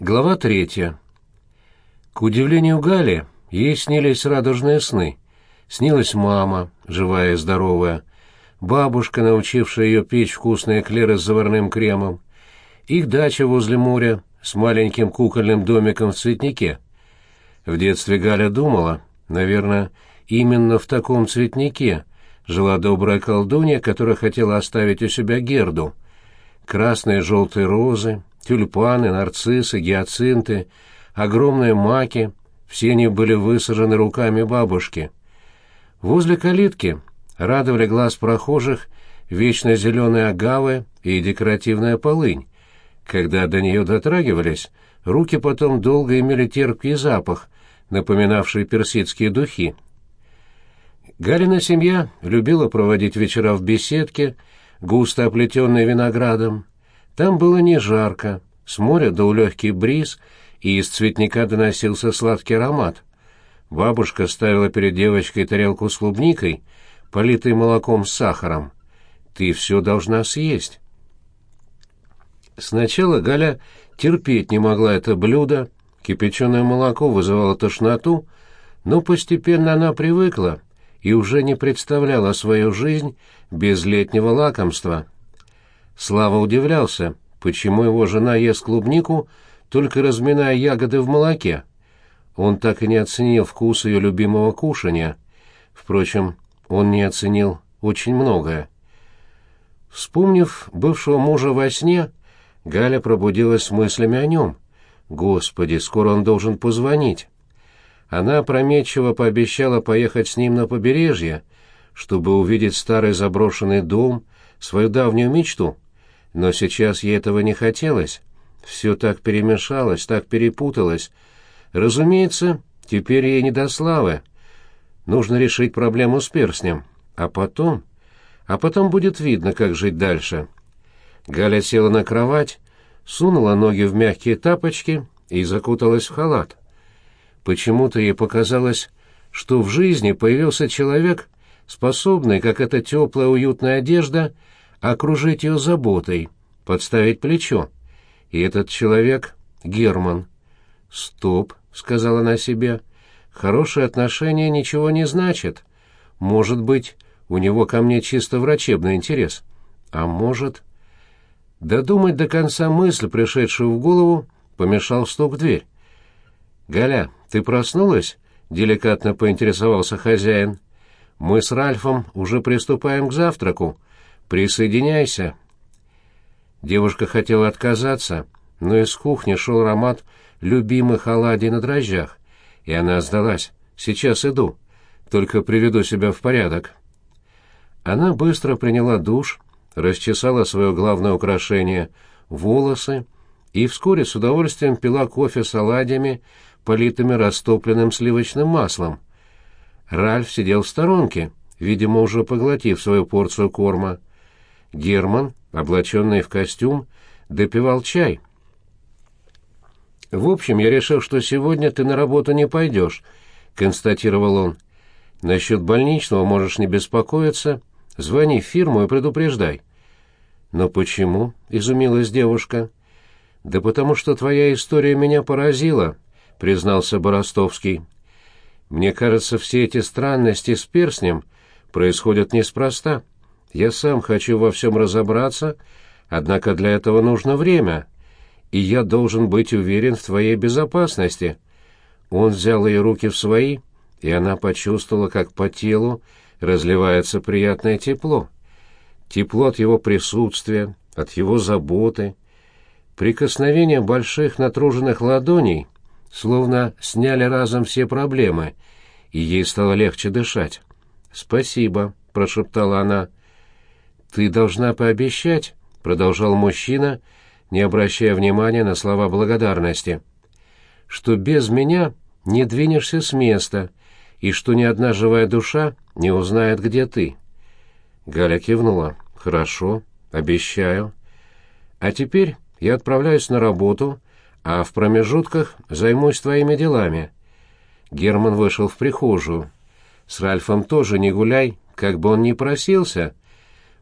Глава третья. К удивлению Гали, ей снились радужные сны. Снилась мама, живая и здоровая, бабушка, научившая ее печь вкусные эклеры с заварным кремом, их дача возле моря с маленьким кукольным домиком в цветнике. В детстве Галя думала, наверное, именно в таком цветнике жила добрая колдунья, которая хотела оставить у себя Герду. Красные и желтые розы, тюльпаны, нарциссы, гиацинты, огромные маки, все они были высажены руками бабушки. Возле калитки радовали глаз прохожих вечно зеленые агавы и декоративная полынь. Когда до нее дотрагивались, руки потом долго имели терпкий запах, напоминавший персидские духи. Галина семья любила проводить вечера в беседке, густо оплетенной виноградом. Там было не жарко, с моря дул легкий бриз, и из цветника доносился сладкий аромат. Бабушка ставила перед девочкой тарелку с клубникой, политой молоком с сахаром. «Ты все должна съесть». Сначала Галя терпеть не могла это блюдо, кипяченое молоко вызывало тошноту, но постепенно она привыкла и уже не представляла свою жизнь без летнего лакомства. Слава удивлялся, почему его жена ест клубнику, только разминая ягоды в молоке. Он так и не оценил вкус ее любимого кушания. Впрочем, он не оценил очень многое. Вспомнив бывшего мужа во сне, Галя пробудилась с мыслями о нем. «Господи, скоро он должен позвонить». Она опрометчиво пообещала поехать с ним на побережье, чтобы увидеть старый заброшенный дом, свою давнюю мечту. Но сейчас ей этого не хотелось. Все так перемешалось, так перепуталось. Разумеется, теперь ей не до славы. Нужно решить проблему с перстнем. А потом... А потом будет видно, как жить дальше. Галя села на кровать, сунула ноги в мягкие тапочки и закуталась в халат. Почему-то ей показалось, что в жизни появился человек, способный, как эта теплая уютная одежда, окружить ее заботой, подставить плечо. И этот человек — Герман. «Стоп», — сказала она себе, — «хорошие отношения ничего не значат. Может быть, у него ко мне чисто врачебный интерес. А может...» Додумать до конца мысль, пришедшую в голову, помешал стук в дверь. «Галя, ты проснулась?» — деликатно поинтересовался хозяин. «Мы с Ральфом уже приступаем к завтраку. Присоединяйся». Девушка хотела отказаться, но из кухни шел аромат любимых оладий на дрожжах, и она сдалась. «Сейчас иду, только приведу себя в порядок». Она быстро приняла душ, расчесала свое главное украшение — волосы, и вскоре с удовольствием пила кофе с оладьями, политыми растопленным сливочным маслом. Ральф сидел в сторонке, видимо, уже поглотив свою порцию корма. Герман, облаченный в костюм, допивал чай. «В общем, я решил, что сегодня ты на работу не пойдешь», — констатировал он. «Насчет больничного можешь не беспокоиться. Звони в фирму и предупреждай». «Но почему?» — изумилась девушка. «Да потому что твоя история меня поразила», — признался Боростовский. «Мне кажется, все эти странности с перстнем происходят неспроста. Я сам хочу во всем разобраться, однако для этого нужно время, и я должен быть уверен в твоей безопасности». Он взял ее руки в свои, и она почувствовала, как по телу разливается приятное тепло. Тепло от его присутствия, от его заботы, Прикосновение больших натруженных ладоней словно сняли разом все проблемы, и ей стало легче дышать. «Спасибо», — прошептала она. «Ты должна пообещать», — продолжал мужчина, не обращая внимания на слова благодарности, «что без меня не двинешься с места и что ни одна живая душа не узнает, где ты». Галя кивнула. «Хорошо, обещаю. А теперь я отправляюсь на работу, а в промежутках займусь твоими делами». Герман вышел в прихожую. «С Ральфом тоже не гуляй, как бы он ни просился.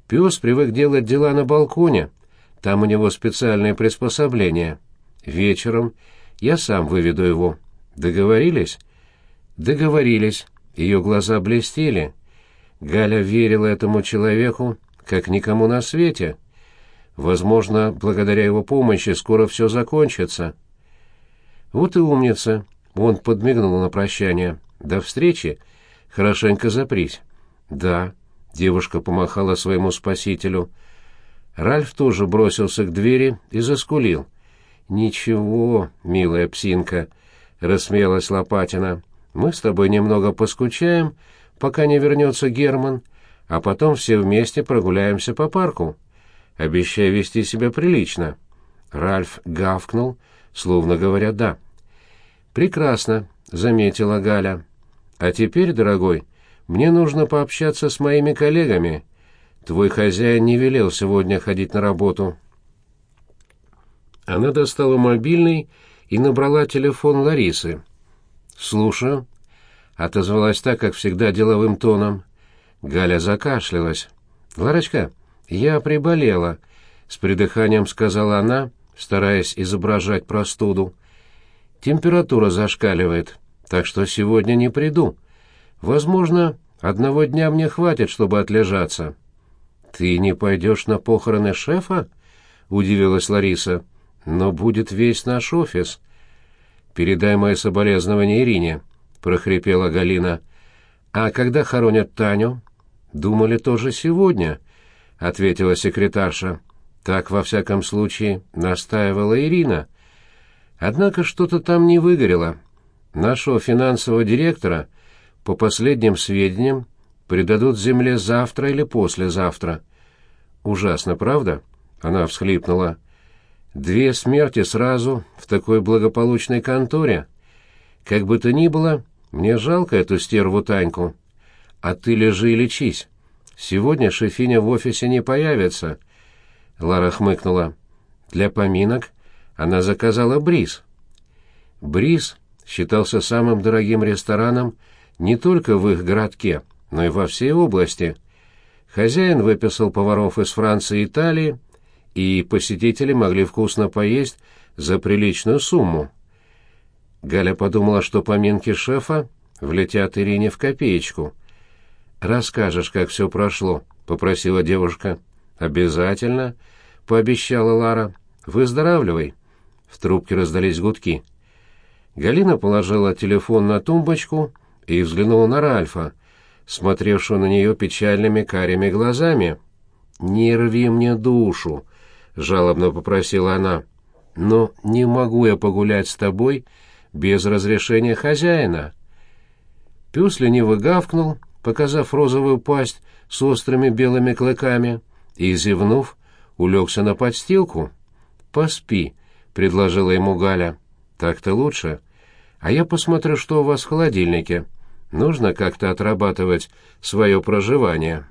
Пес привык делать дела на балконе. Там у него специальные приспособления. Вечером я сам выведу его. Договорились?» «Договорились». Ее глаза блестели. Галя верила этому человеку, как никому на свете. Возможно, благодаря его помощи скоро все закончится. Вот и умница. Он подмигнул на прощание. До встречи. Хорошенько запрись. Да. Девушка помахала своему спасителю. Ральф тоже бросился к двери и заскулил. «Ничего, милая псинка», — рассмеялась Лопатина. «Мы с тобой немного поскучаем, пока не вернется Герман, а потом все вместе прогуляемся по парку. Обещай вести себя прилично». Ральф гавкнул, словно говоря «да». «Прекрасно», — заметила Галя. «А теперь, дорогой, мне нужно пообщаться с моими коллегами. Твой хозяин не велел сегодня ходить на работу». Она достала мобильный и набрала телефон Ларисы. «Слушаю», — отозвалась так, как всегда, деловым тоном. Галя закашлялась. «Ларочка, я приболела», — с придыханием сказала она, стараясь изображать простуду. «Температура зашкаливает, так что сегодня не приду. Возможно, одного дня мне хватит, чтобы отлежаться». «Ты не пойдешь на похороны шефа?» — удивилась Лариса. «Но будет весь наш офис». «Передай мои соболезнования Ирине», — прохрипела Галина. «А когда хоронят Таню?» «Думали тоже сегодня», — ответила секретарша. «Так, во всяком случае, настаивала Ирина. Однако что-то там не выгорело. Нашего финансового директора, по последним сведениям, предадут земле завтра или послезавтра». «Ужасно, правда?» — она всхлипнула. «Две смерти сразу в такой благополучной конторе. Как бы то ни было, мне жалко эту стерву Таньку». А ты лежи и лечись. Сегодня шефиня в офисе не появится. Лара хмыкнула. Для поминок она заказала бриз. Бриз считался самым дорогим рестораном не только в их городке, но и во всей области. Хозяин выписал поваров из Франции и Италии, и посетители могли вкусно поесть за приличную сумму. Галя подумала, что поминки шефа влетят Ирине в копеечку — «Расскажешь, как все прошло», — попросила девушка. «Обязательно», — пообещала Лара. «Выздоравливай». В трубке раздались гудки. Галина положила телефон на тумбочку и взглянула на Ральфа, смотревшего на нее печальными карими глазами. «Не рви мне душу», — жалобно попросила она. «Но не могу я погулять с тобой без разрешения хозяина». Пес лениво гавкнул показав розовую пасть с острыми белыми клыками, и, зевнув, улегся на подстилку. «Поспи», — предложила ему Галя. «Так-то лучше. А я посмотрю, что у вас в холодильнике. Нужно как-то отрабатывать свое проживание».